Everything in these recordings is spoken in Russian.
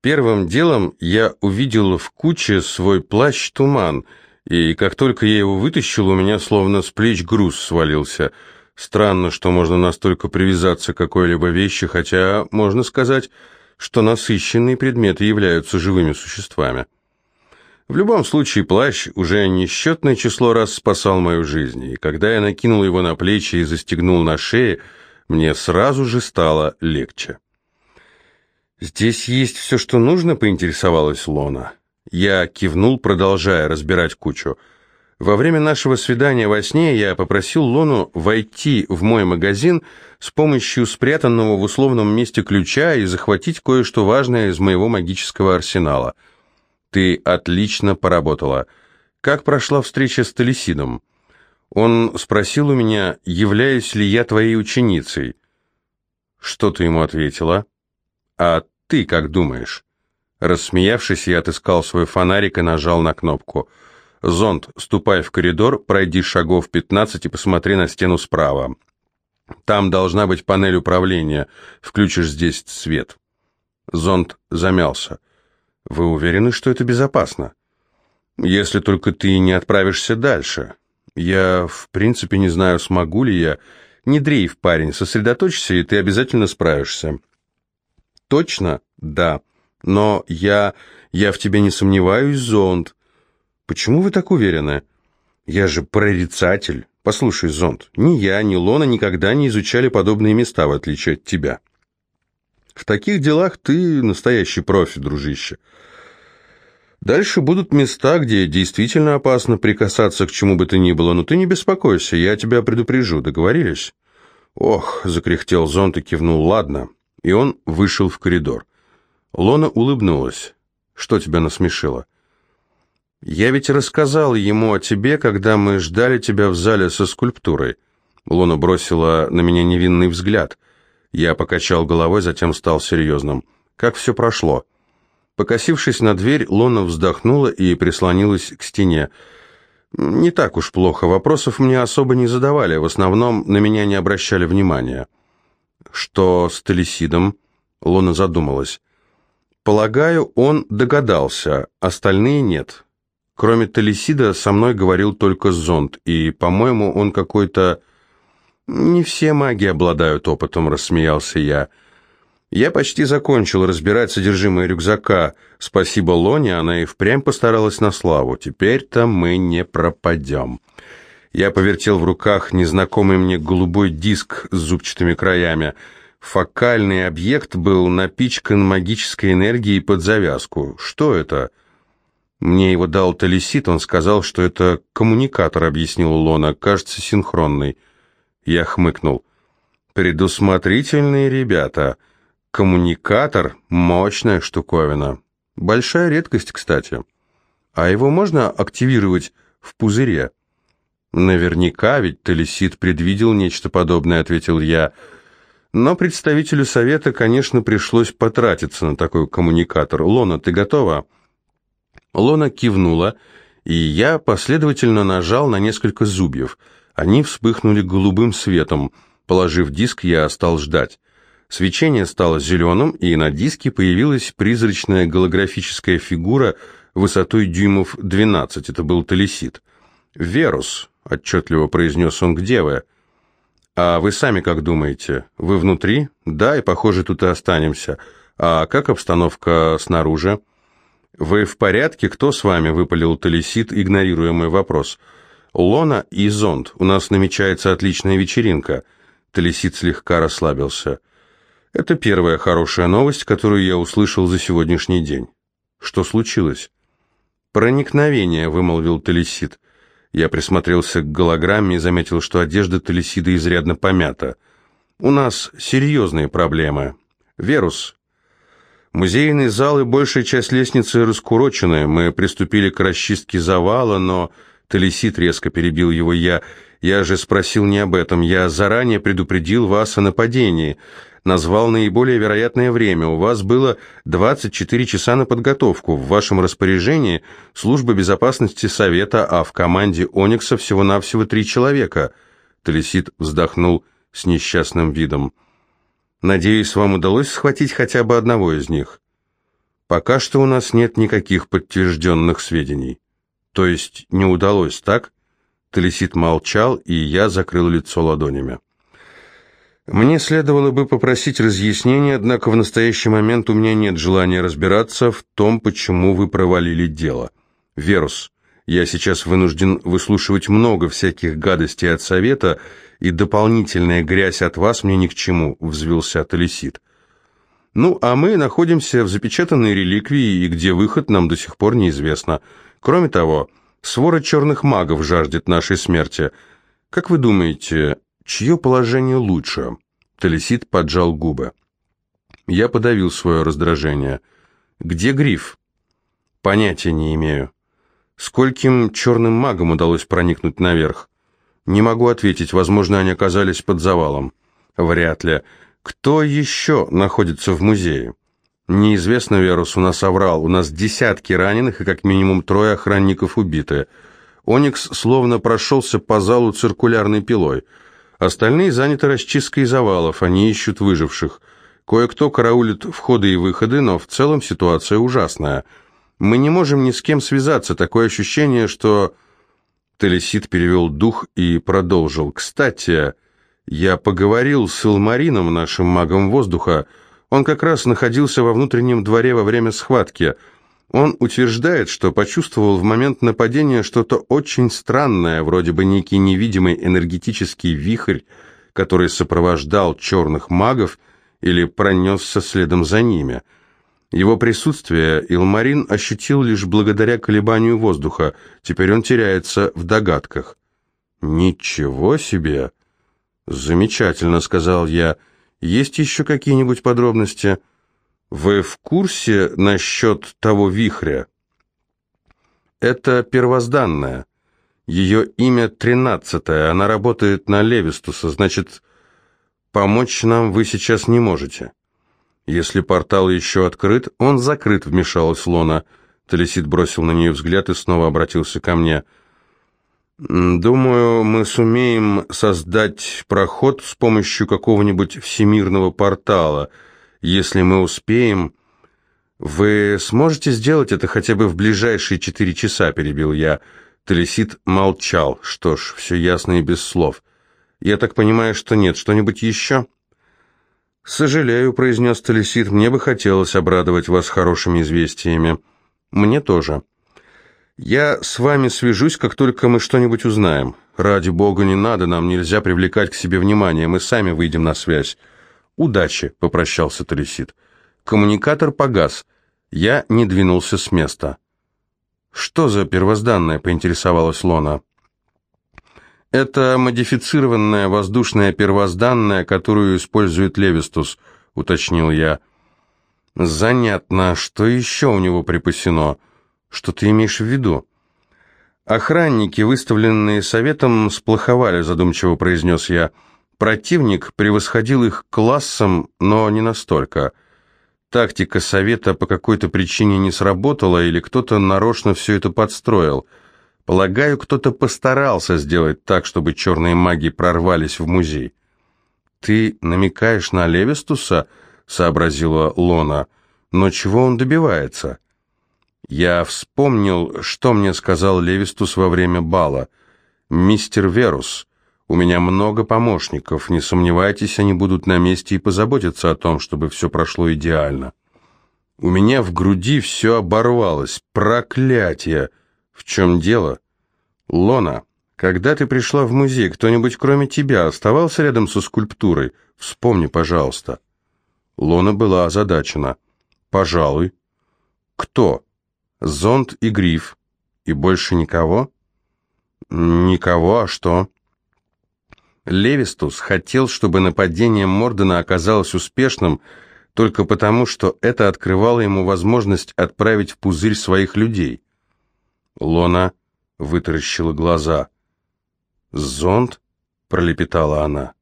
Первым делом я увидел в куче свой плащ-туман, и как только я его вытащил, у меня словно с плеч груз свалился. Странно, что можно настолько привязаться к какой-либо вещи, хотя можно сказать, что насыщенные предметы являются живыми существами. В любом случае, плащ уже несчетное число раз спасал мою жизнь, и когда я накинул его на плечи и застегнул на шее, мне сразу же стало легче. «Здесь есть все, что нужно?» — поинтересовалась Лона. Я кивнул, продолжая разбирать кучу. Во время нашего свидания во сне я попросил Лону войти в мой магазин с помощью спрятанного в условном месте ключа и захватить кое-что важное из моего магического арсенала. Ты отлично поработала. Как прошла встреча с Талисидом? Он спросил у меня, являюсь ли я твоей ученицей. Что ты ему ответила? «А ты как думаешь?» Рассмеявшись, я отыскал свой фонарик и нажал на кнопку. «Зонд, ступай в коридор, пройди шагов 15 и посмотри на стену справа. Там должна быть панель управления. Включишь здесь свет». Зонд замялся. «Вы уверены, что это безопасно?» «Если только ты не отправишься дальше. Я, в принципе, не знаю, смогу ли я. Не дрейф, парень, сосредоточься, и ты обязательно справишься». Точно? Да. Но я... я в тебе не сомневаюсь, зонд. Почему вы так уверены? Я же прорицатель. Послушай, зонд, ни я, ни Лона никогда не изучали подобные места, в отличие от тебя. В таких делах ты настоящий профи, дружище. Дальше будут места, где действительно опасно прикасаться к чему бы то ни было, но ты не беспокойся, я тебя предупрежу, договорились? Ох, закряхтел зонт и кивнул, ладно и он вышел в коридор. Лона улыбнулась. «Что тебя насмешило?» «Я ведь рассказал ему о тебе, когда мы ждали тебя в зале со скульптурой». Лона бросила на меня невинный взгляд. Я покачал головой, затем стал серьезным. «Как все прошло?» Покосившись на дверь, Лона вздохнула и прислонилась к стене. «Не так уж плохо. Вопросов мне особо не задавали. В основном на меня не обращали внимания». Что с Талисидом? Лона задумалась. Полагаю, он догадался, остальные нет. Кроме Талисида, со мной говорил только зонд, и, по-моему, он какой-то... Не все маги обладают опытом, рассмеялся я. Я почти закончил разбирать содержимое рюкзака. Спасибо Лоне, она и впрямь постаралась на славу. Теперь-то мы не пропадем. Я повертел в руках незнакомый мне голубой диск с зубчатыми краями. Фокальный объект был напичкан магической энергией под завязку. Что это? Мне его дал Талисит, он сказал, что это коммуникатор, объяснил Лона, кажется, синхронный. Я хмыкнул. Предусмотрительные ребята. Коммуникатор — мощная штуковина. Большая редкость, кстати. А его можно активировать в пузыре? «Наверняка, ведь Талисид предвидел нечто подобное», — ответил я. «Но представителю совета, конечно, пришлось потратиться на такой коммуникатор. Лона, ты готова?» Лона кивнула, и я последовательно нажал на несколько зубьев. Они вспыхнули голубым светом. Положив диск, я стал ждать. Свечение стало зеленым, и на диске появилась призрачная голографическая фигура высотой дюймов 12. Это был Талисид. «Верус», — отчетливо произнес он, — «где вы?» «А вы сами как думаете? Вы внутри?» «Да, и, похоже, тут и останемся. А как обстановка снаружи?» «Вы в порядке? Кто с вами?» — выпалил Талисид, игнорируя мой вопрос. «Лона и зонд. У нас намечается отличная вечеринка». Талисид слегка расслабился. «Это первая хорошая новость, которую я услышал за сегодняшний день». «Что случилось?» «Проникновение», — вымолвил Талисид. Я присмотрелся к голограмме и заметил, что одежда Талисида изрядно помята. «У нас серьезные проблемы. Верус. Музейный зал и большая часть лестницы раскурочены. Мы приступили к расчистке завала, но...» Талисид резко перебил его я. «Я же спросил не об этом. Я заранее предупредил вас о нападении назвал наиболее вероятное время. У вас было 24 часа на подготовку. В вашем распоряжении служба безопасности Совета, а в команде Оникса всего-навсего три человека. Талисид вздохнул с несчастным видом. Надеюсь, вам удалось схватить хотя бы одного из них. Пока что у нас нет никаких подтвержденных сведений. То есть не удалось, так? Талисит молчал, и я закрыл лицо ладонями. Мне следовало бы попросить разъяснения, однако в настоящий момент у меня нет желания разбираться в том, почему вы провалили дело. Верус, я сейчас вынужден выслушивать много всяких гадостей от совета, и дополнительная грязь от вас мне ни к чему, взвился Талисит. Ну, а мы находимся в запечатанной реликвии, и где выход нам до сих пор неизвестно. Кроме того, свора черных магов жаждет нашей смерти. Как вы думаете, Чье положение лучше? Талисит поджал губы. Я подавил свое раздражение. Где гриф? Понятия не имею. Скольким черным магам удалось проникнуть наверх? Не могу ответить, возможно, они оказались под завалом. Вряд ли. Кто еще находится в музее? Неизвестно, Верус, у нас оврал. У нас десятки раненых и как минимум трое охранников убиты. Оникс словно прошелся по залу циркулярной пилой. Остальные заняты расчисткой завалов, они ищут выживших. Кое-кто караулит входы и выходы, но в целом ситуация ужасная. Мы не можем ни с кем связаться, такое ощущение, что... Телесид перевел дух и продолжил. «Кстати, я поговорил с Илмарином, нашим магом воздуха. Он как раз находился во внутреннем дворе во время схватки». Он утверждает, что почувствовал в момент нападения что-то очень странное, вроде бы некий невидимый энергетический вихрь, который сопровождал черных магов или пронесся следом за ними. Его присутствие Илмарин ощутил лишь благодаря колебанию воздуха, теперь он теряется в догадках. «Ничего себе!» «Замечательно», — сказал я. «Есть еще какие-нибудь подробности?» Вы в курсе насчет того вихря? Это первозданная. Ее имя тринадцатое, она работает на Левистуса, значит, помочь нам вы сейчас не можете. Если портал еще открыт, он закрыт, вмешалась Лона. Талисид бросил на нее взгляд и снова обратился ко мне. «Думаю, мы сумеем создать проход с помощью какого-нибудь всемирного портала», если мы успеем... Вы сможете сделать это хотя бы в ближайшие четыре часа, перебил я. Телесит молчал. Что ж, все ясно и без слов. Я так понимаю, что нет. Что-нибудь еще? «Сожалею», — произнес Телесит, — «мне бы хотелось обрадовать вас хорошими известиями». «Мне тоже». «Я с вами свяжусь, как только мы что-нибудь узнаем. Ради бога, не надо, нам нельзя привлекать к себе внимание, мы сами выйдем на связь». «Удачи», — попрощался Талисид. Коммуникатор погас. Я не двинулся с места. «Что за первозданное?» — поинтересовалась Лона. «Это модифицированная воздушная первозданная, которую использует Левистус», — уточнил я. «Занятно. Что еще у него припасено? Что ты имеешь в виду?» «Охранники, выставленные советом, сплоховали», — задумчиво произнес я. «Я...» Противник превосходил их классом, но не настолько. Тактика совета по какой-то причине не сработала, или кто-то нарочно все это подстроил. Полагаю, кто-то постарался сделать так, чтобы черные маги прорвались в музей. «Ты намекаешь на Левистуса?» — сообразила Лона. «Но чего он добивается?» Я вспомнил, что мне сказал Левистус во время бала. «Мистер Верус, у меня много помощников, не сомневайтесь, они будут на месте и позаботятся о том, чтобы все прошло идеально. У меня в груди все оборвалось. Проклятие! В чем дело? Лона, когда ты пришла в музей, кто-нибудь кроме тебя оставался рядом со скульптурой? Вспомни, пожалуйста. Лона была озадачена. Пожалуй. Кто? Зонт и гриф. И больше никого? Никого, а что? Левистус хотел, чтобы нападение Мордена оказалось успешным, только потому, что это открывало ему возможность отправить в пузырь своих людей. Лона вытаращила глаза. «Зонд?» — пролепетала она.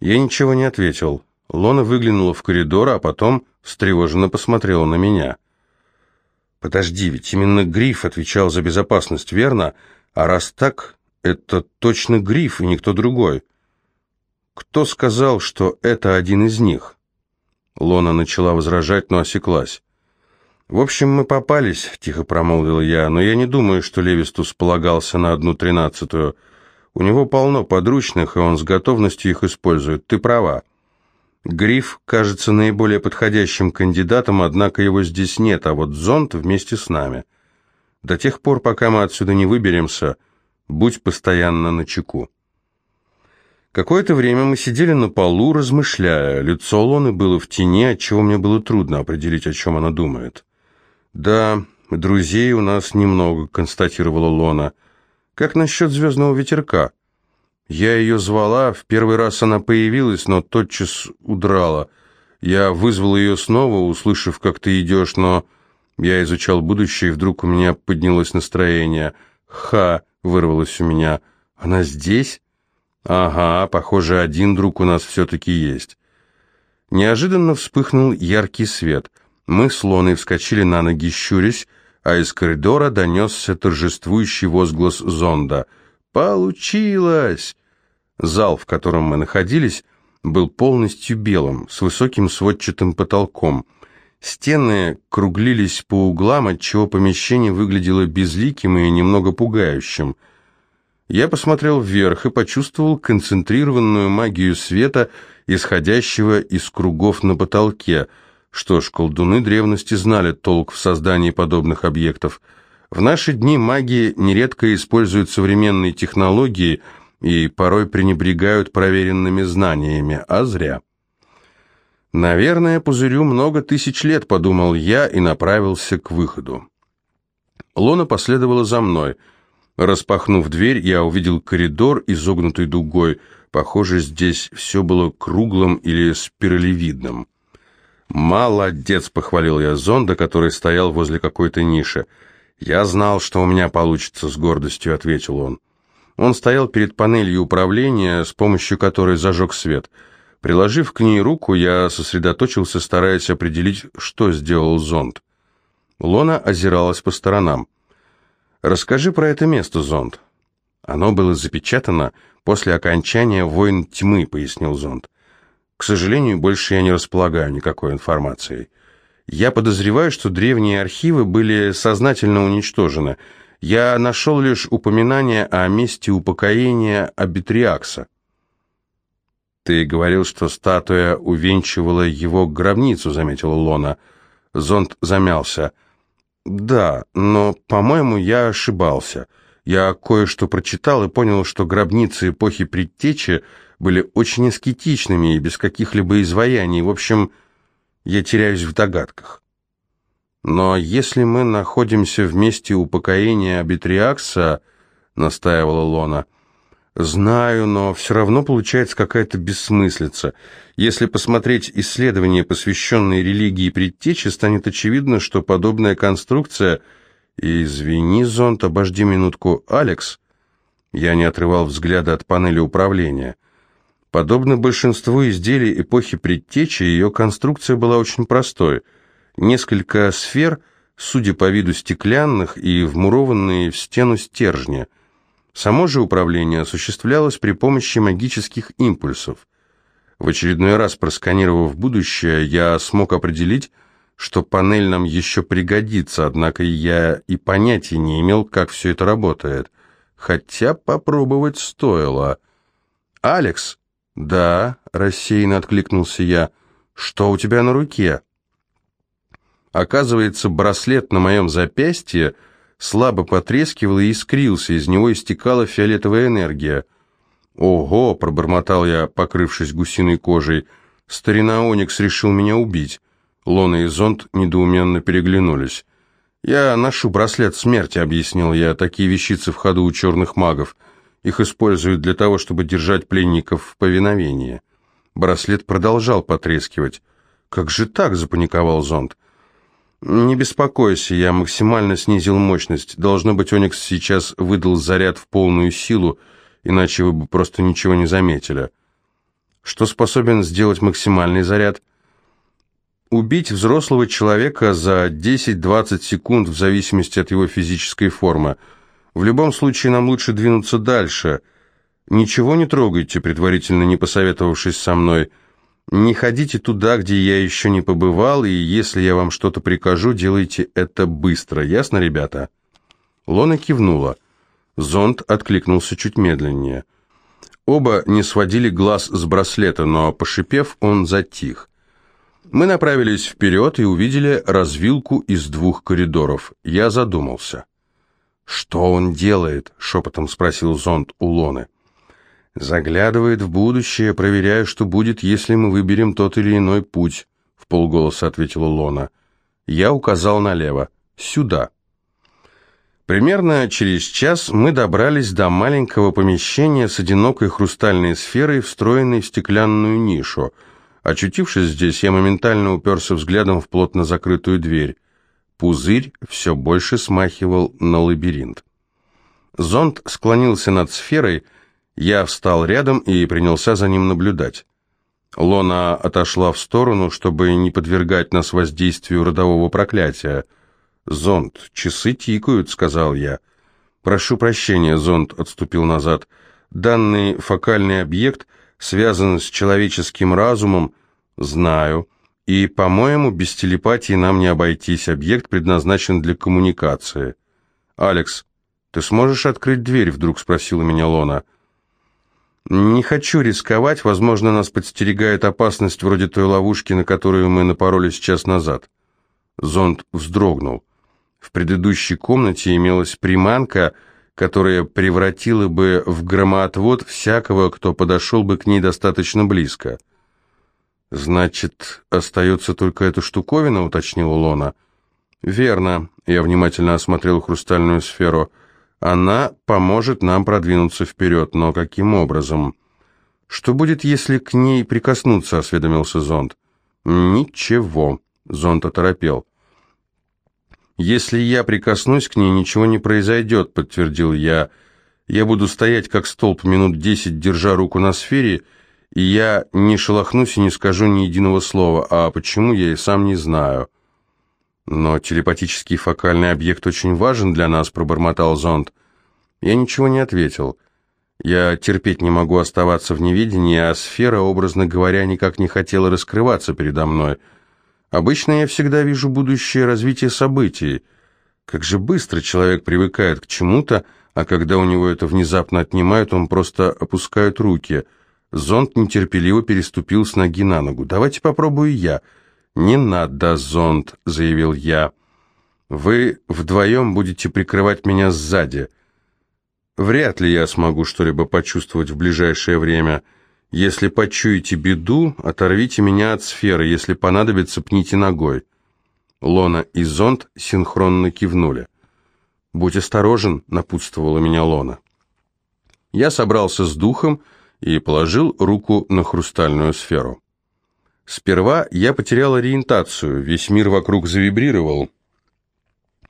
Я ничего не ответил. Лона выглянула в коридор, а потом встревоженно посмотрела на меня. «Подожди, ведь именно Гриф отвечал за безопасность, верно? А раз так, это точно Гриф и никто другой. Кто сказал, что это один из них? Лона начала возражать, но осеклась. «В общем, мы попались», — тихо промолвил я, «но я не думаю, что Левистус полагался на одну тринадцатую. У него полно подручных, и он с готовностью их использует. Ты права. Гриф кажется наиболее подходящим кандидатом, однако его здесь нет, а вот зонт вместе с нами. До тех пор, пока мы отсюда не выберемся, будь постоянно на чеку». Какое-то время мы сидели на полу, размышляя. Лицо Лоны было в тени, отчего мне было трудно определить, о чем она думает. «Да, друзей у нас немного», — констатировала Лона. «Как насчет звездного ветерка?» Я ее звала, в первый раз она появилась, но тотчас удрала. Я вызвал ее снова, услышав, как ты идешь, но... Я изучал будущее, и вдруг у меня поднялось настроение. «Ха!» — вырвалось у меня. «Она здесь?» «Ага, похоже, один друг у нас все-таки есть». Неожиданно вспыхнул яркий свет — мы с Лоной вскочили на ноги, щурясь, а из коридора донесся торжествующий возглас зонда. «Получилось!» Зал, в котором мы находились, был полностью белым, с высоким сводчатым потолком. Стены круглились по углам, отчего помещение выглядело безликим и немного пугающим. Я посмотрел вверх и почувствовал концентрированную магию света, исходящего из кругов на потолке – что ж, колдуны древности знали толк в создании подобных объектов. В наши дни маги нередко используют современные технологии и порой пренебрегают проверенными знаниями, а зря. «Наверное, пузырю много тысяч лет», — подумал я и направился к выходу. Лона последовала за мной. Распахнув дверь, я увидел коридор, изогнутый дугой. Похоже, здесь все было круглым или спиралевидным. «Молодец!» — похвалил я зонда, который стоял возле какой-то ниши. «Я знал, что у меня получится», — с гордостью ответил он. Он стоял перед панелью управления, с помощью которой зажег свет. Приложив к ней руку, я сосредоточился, стараясь определить, что сделал зонд. Лона озиралась по сторонам. «Расскажи про это место, зонд». «Оно было запечатано после окончания «Войн тьмы», — пояснил зонд. К сожалению, больше я не располагаю никакой информацией. Я подозреваю, что древние архивы были сознательно уничтожены. Я нашел лишь упоминание о месте упокоения Абитриакса. «Ты говорил, что статуя увенчивала его гробницу», — заметила Лона. Зонд замялся. «Да, но, по-моему, я ошибался. Я кое-что прочитал и понял, что гробницы эпохи Предтечи — были очень аскетичными и без каких-либо изваяний. В общем, я теряюсь в догадках. Но если мы находимся в месте упокоения Абитриакса, настаивала Лона, знаю, но все равно получается какая-то бессмыслица. Если посмотреть исследования, посвященные религии предтечи, станет очевидно, что подобная конструкция... Извини, зонт, обожди минутку, Алекс. Я не отрывал взгляда от панели управления. Подобно большинству изделий эпохи предтечи, ее конструкция была очень простой. Несколько сфер, судя по виду стеклянных и вмурованные в стену стержни. Само же управление осуществлялось при помощи магических импульсов. В очередной раз просканировав будущее, я смог определить, что панель нам еще пригодится, однако я и понятия не имел, как все это работает. Хотя попробовать стоило. «Алекс!» «Да», — рассеянно откликнулся я, — «что у тебя на руке?» Оказывается, браслет на моем запястье слабо потрескивал и искрился, из него истекала фиолетовая энергия. «Ого!» — пробормотал я, покрывшись гусиной кожей. «Старина Оникс решил меня убить». Лона и Зонт недоуменно переглянулись. «Я ношу браслет смерти», — объяснил я. «Такие вещицы в ходу у черных магов». Их используют для того, чтобы держать пленников в повиновении. Браслет продолжал потрескивать. «Как же так?» – запаниковал зонд. «Не беспокойся, я максимально снизил мощность. Должно быть, Оникс сейчас выдал заряд в полную силу, иначе вы бы просто ничего не заметили». «Что способен сделать максимальный заряд?» «Убить взрослого человека за 10-20 секунд в зависимости от его физической формы». В любом случае нам лучше двинуться дальше. Ничего не трогайте, предварительно не посоветовавшись со мной. Не ходите туда, где я еще не побывал, и если я вам что-то прикажу, делайте это быстро. Ясно, ребята?» Лона кивнула. Зонд откликнулся чуть медленнее. Оба не сводили глаз с браслета, но, пошипев, он затих. Мы направились вперед и увидели развилку из двух коридоров. Я задумался. «Что он делает?» — шепотом спросил зонд у Лоны. «Заглядывает в будущее, проверяя, что будет, если мы выберем тот или иной путь», — в полголоса ответила Лона. Я указал налево. «Сюда». Примерно через час мы добрались до маленького помещения с одинокой хрустальной сферой, встроенной в стеклянную нишу. Очутившись здесь, я моментально уперся взглядом в плотно закрытую дверь. Пузырь все больше смахивал на лабиринт. Зонд склонился над сферой, я встал рядом и принялся за ним наблюдать. Лона отошла в сторону, чтобы не подвергать нас воздействию родового проклятия — «Зонд, часы тикают», — сказал я. «Прошу прощения», — зонд отступил назад. «Данный фокальный объект связан с человеческим разумом, знаю, и, по-моему, без телепатии нам не обойтись. Объект предназначен для коммуникации». «Алекс, ты сможешь открыть дверь?» — вдруг спросила меня Лона. «Не хочу рисковать, возможно, нас подстерегает опасность вроде той ловушки, на которую мы напоролись час назад». Зонд вздрогнул. В предыдущей комнате имелась приманка, которая превратила бы в громоотвод всякого, кто подошел бы к ней достаточно близко. «Значит, остается только эта штуковина?» — уточнила Лона. «Верно», — я внимательно осмотрел хрустальную сферу. «Она поможет нам продвинуться вперед, но каким образом?» «Что будет, если к ней прикоснуться?» — осведомился зонд. «Ничего», — зонд оторопел. «Если я прикоснусь к ней, ничего не произойдет», — подтвердил я. «Я буду стоять как столб минут десять, держа руку на сфере, и я не шелохнусь и не скажу ни единого слова, а почему, я и сам не знаю». «Но телепатический фокальный объект очень важен для нас», — пробормотал зонд. Я ничего не ответил. Я терпеть не могу оставаться в неведении, а сфера, образно говоря, никак не хотела раскрываться передо мной — Обычно я всегда вижу будущее развитие событий. Как же быстро человек привыкает к чему-то, а когда у него это внезапно отнимают, он просто опускает руки. Зонт нетерпеливо переступил с ноги на ногу. «Давайте попробую я». «Не надо, зонт», — заявил я. «Вы вдвоем будете прикрывать меня сзади. Вряд ли я смогу что-либо почувствовать в ближайшее время». Если почуете беду, оторвите меня от сферы, если понадобится, пните ногой». Лона и зонт синхронно кивнули. «Будь осторожен», — напутствовала меня Лона. Я собрался с духом и положил руку на хрустальную сферу. Сперва я потерял ориентацию, весь мир вокруг завибрировал,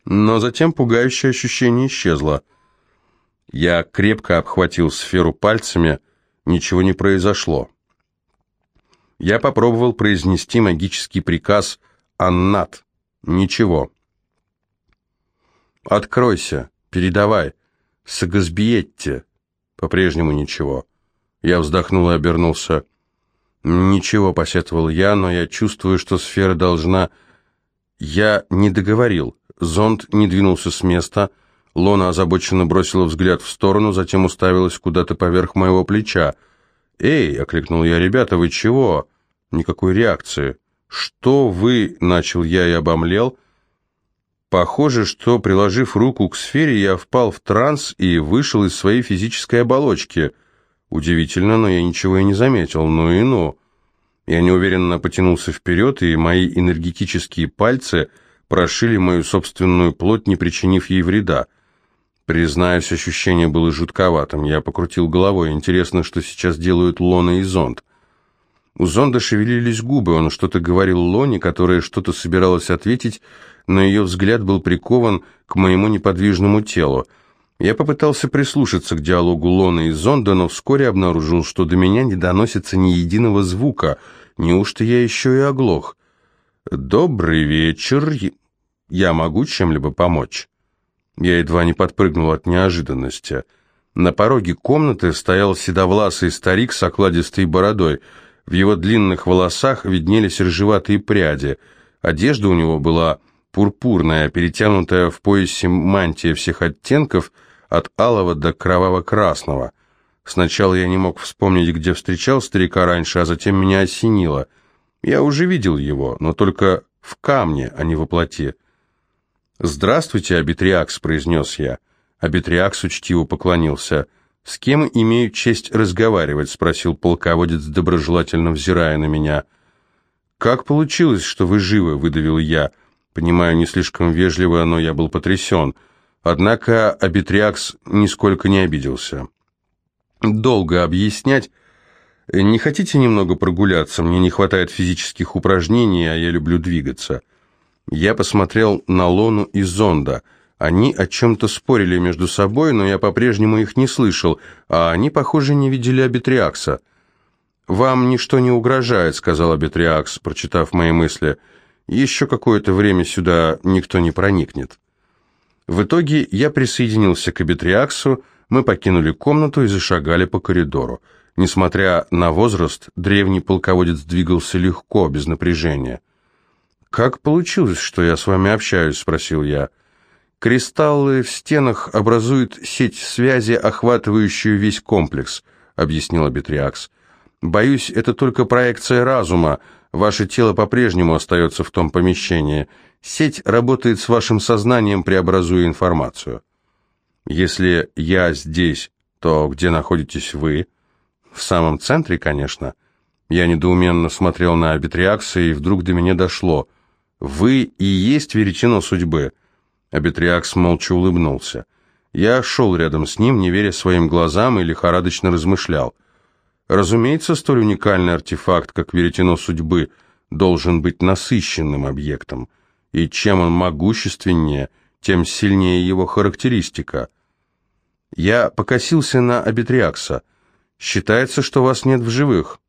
но затем пугающее ощущение исчезло. Я крепко обхватил сферу пальцами, — Ничего не произошло. Я попробовал произнести магический приказ «Аннат». Ничего. «Откройся, передавай, Сагазбиетте». По-прежнему ничего. Я вздохнул и обернулся. «Ничего», — посетовал я, но я чувствую, что сфера должна... Я не договорил. Зонд не двинулся с места, — Лона озабоченно бросила взгляд в сторону, затем уставилась куда-то поверх моего плеча. «Эй!» — окликнул я. «Ребята, вы чего?» Никакой реакции. «Что вы?» — начал я и обомлел. Похоже, что, приложив руку к сфере, я впал в транс и вышел из своей физической оболочки. Удивительно, но я ничего и не заметил. Ну и ну. Я неуверенно потянулся вперед, и мои энергетические пальцы прошили мою собственную плоть, не причинив ей вреда. Признаюсь, ощущение было жутковатым. Я покрутил головой. Интересно, что сейчас делают Лона и Зонд. У Зонда шевелились губы. Он что-то говорил Лоне, которая что-то собиралась ответить, но ее взгляд был прикован к моему неподвижному телу. Я попытался прислушаться к диалогу Лона и Зонда, но вскоре обнаружил, что до меня не доносится ни единого звука. Неужто я еще и оглох? «Добрый вечер. Я могу чем-либо помочь?» Я едва не подпрыгнул от неожиданности. На пороге комнаты стоял седовласый старик с окладистой бородой. В его длинных волосах виднелись рыжеватые пряди. Одежда у него была пурпурная, перетянутая в поясе мантия всех оттенков, от алого до кроваво-красного. Сначала я не мог вспомнить, где встречал старика раньше, а затем меня осенило. Я уже видел его, но только в камне, а не во плоти. «Здравствуйте, Абитриакс», — произнес я. Абитриакс учтиво поклонился. «С кем имею честь разговаривать?» — спросил полководец, доброжелательно взирая на меня. «Как получилось, что вы живы?» — выдавил я. Понимаю, не слишком вежливо, но я был потрясен. Однако Абитриакс нисколько не обиделся. «Долго объяснять. Не хотите немного прогуляться? Мне не хватает физических упражнений, а я люблю двигаться». Я посмотрел на Лону и Зонда. Они о чем-то спорили между собой, но я по-прежнему их не слышал, а они, похоже, не видели Абитриакса. «Вам ничто не угрожает», — сказал Абитриакс, прочитав мои мысли. «Еще какое-то время сюда никто не проникнет». В итоге я присоединился к Абитриаксу, мы покинули комнату и зашагали по коридору. Несмотря на возраст, древний полководец двигался легко, без напряжения. «Как получилось, что я с вами общаюсь?» – спросил я. «Кристаллы в стенах образуют сеть связи, охватывающую весь комплекс», – объяснил Бетриакс. «Боюсь, это только проекция разума. Ваше тело по-прежнему остается в том помещении. Сеть работает с вашим сознанием, преобразуя информацию». «Если я здесь, то где находитесь вы?» «В самом центре, конечно». Я недоуменно смотрел на Абитриакса, и вдруг до меня дошло. «Вы и есть веретено судьбы». Абитриакс молча улыбнулся. Я шел рядом с ним, не веря своим глазам, и лихорадочно размышлял. Разумеется, столь уникальный артефакт, как веретено судьбы, должен быть насыщенным объектом, и чем он могущественнее, тем сильнее его характеристика. Я покосился на Абитриакса. «Считается, что вас нет в живых».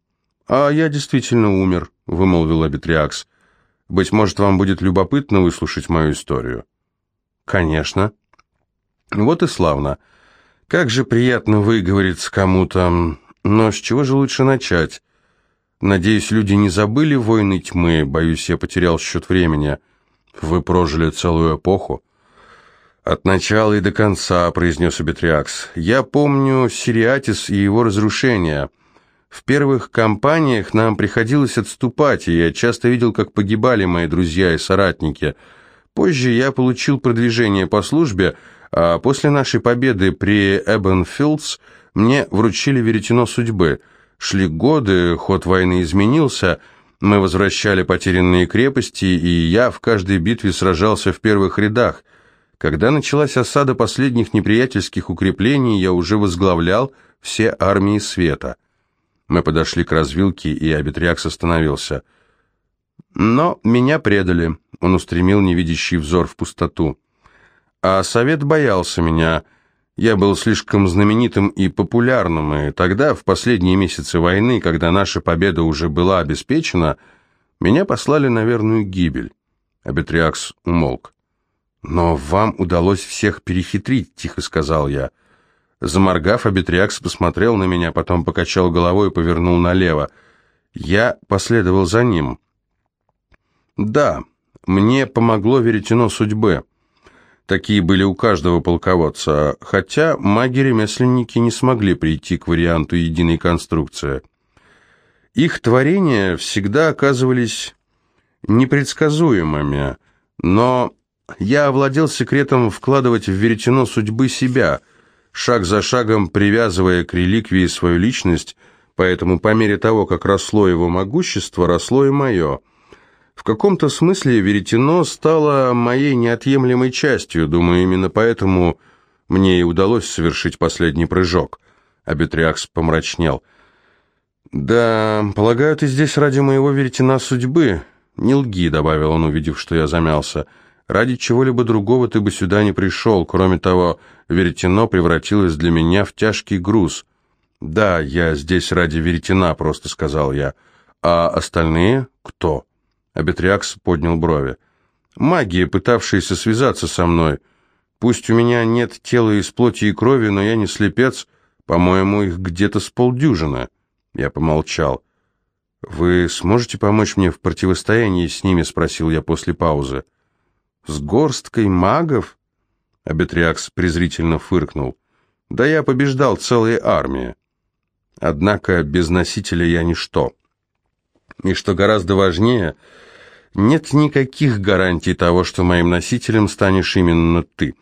«А я действительно умер», — вымолвил Абитриакс. Быть может, вам будет любопытно выслушать мою историю?» «Конечно». «Вот и славно. Как же приятно выговориться кому-то. Но с чего же лучше начать? Надеюсь, люди не забыли войны тьмы. Боюсь, я потерял счет времени. Вы прожили целую эпоху». «От начала и до конца», — произнес Абитриакс. «Я помню Сириатис и его разрушение». В первых кампаниях нам приходилось отступать, и я часто видел, как погибали мои друзья и соратники. Позже я получил продвижение по службе, а после нашей победы при Эббенфилдс мне вручили веретено судьбы. Шли годы, ход войны изменился, мы возвращали потерянные крепости, и я в каждой битве сражался в первых рядах. Когда началась осада последних неприятельских укреплений, я уже возглавлял все армии света. Мы подошли к развилке, и Абитрякс остановился. Но меня предали. Он устремил невидящий взор в пустоту. А совет боялся меня. Я был слишком знаменитым и популярным, и тогда, в последние месяцы войны, когда наша победа уже была обеспечена, меня послали на верную гибель. Абитриакс умолк. «Но вам удалось всех перехитрить», — тихо сказал я. Заморгав, Абитриакс посмотрел на меня, потом покачал головой и повернул налево. Я последовал за ним. Да, мне помогло веретено судьбы. Такие были у каждого полководца, хотя маги-ремесленники не смогли прийти к варианту единой конструкции. Их творения всегда оказывались непредсказуемыми, но я овладел секретом вкладывать в веретено судьбы себя – шаг за шагом привязывая к реликвии свою личность, поэтому по мере того, как росло его могущество, росло и мое. В каком-то смысле веретено стало моей неотъемлемой частью, думаю, именно поэтому мне и удалось совершить последний прыжок. Абитриакс помрачнел. «Да, полагаю, ты здесь ради моего веретена судьбы?» «Не лги», — добавил он, увидев, что я замялся. Ради чего-либо другого ты бы сюда не пришел. Кроме того, веретено превратилось для меня в тяжкий груз. Да, я здесь ради веретена, просто сказал я. А остальные кто? Абитриакс поднял брови. Магия, пытавшаяся связаться со мной. Пусть у меня нет тела из плоти и крови, но я не слепец. По-моему, их где-то с полдюжины. Я помолчал. «Вы сможете помочь мне в противостоянии с ними?» — спросил я после паузы. «С горсткой магов?» Абетриакс презрительно фыркнул. «Да я побеждал целые армии. Однако без носителя я ничто. И что гораздо важнее, нет никаких гарантий того, что моим носителем станешь именно ты.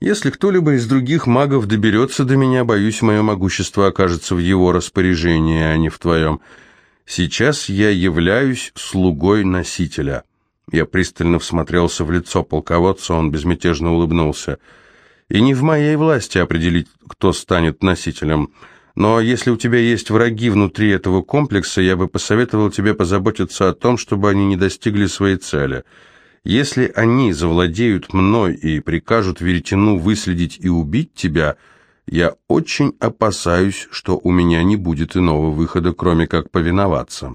Если кто-либо из других магов доберется до меня, боюсь, мое могущество окажется в его распоряжении, а не в твоем». Сейчас я являюсь слугой носителя. Я пристально всмотрелся в лицо полководца, он безмятежно улыбнулся. И не в моей власти определить, кто станет носителем. Но если у тебя есть враги внутри этого комплекса, я бы посоветовал тебе позаботиться о том, чтобы они не достигли своей цели. Если они завладеют мной и прикажут веретену выследить и убить тебя – я очень опасаюсь, что у меня не будет иного выхода, кроме как повиноваться.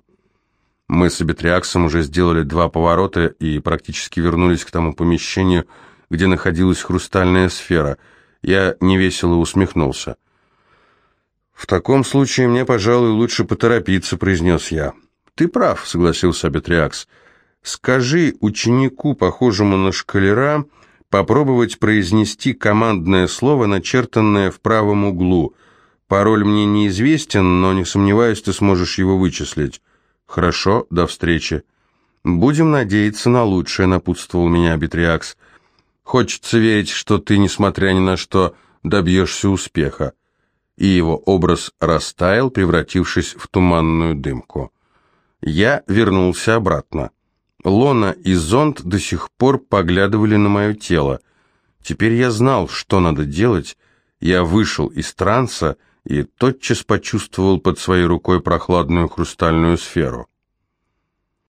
Мы с Абитриаксом уже сделали два поворота и практически вернулись к тому помещению, где находилась хрустальная сфера. Я невесело усмехнулся. «В таком случае мне, пожалуй, лучше поторопиться», — произнес я. «Ты прав», — согласился Абитриакс. «Скажи ученику, похожему на шкалера, попробовать произнести командное слово, начертанное в правом углу. Пароль мне неизвестен, но не сомневаюсь, ты сможешь его вычислить. Хорошо, до встречи. Будем надеяться на лучшее, напутствовал меня Битриакс. Хочется верить, что ты, несмотря ни на что, добьешься успеха. И его образ растаял, превратившись в туманную дымку. Я вернулся обратно. Лона и зонт до сих пор поглядывали на мое тело. Теперь я знал, что надо делать. Я вышел из транса и тотчас почувствовал под своей рукой прохладную хрустальную сферу.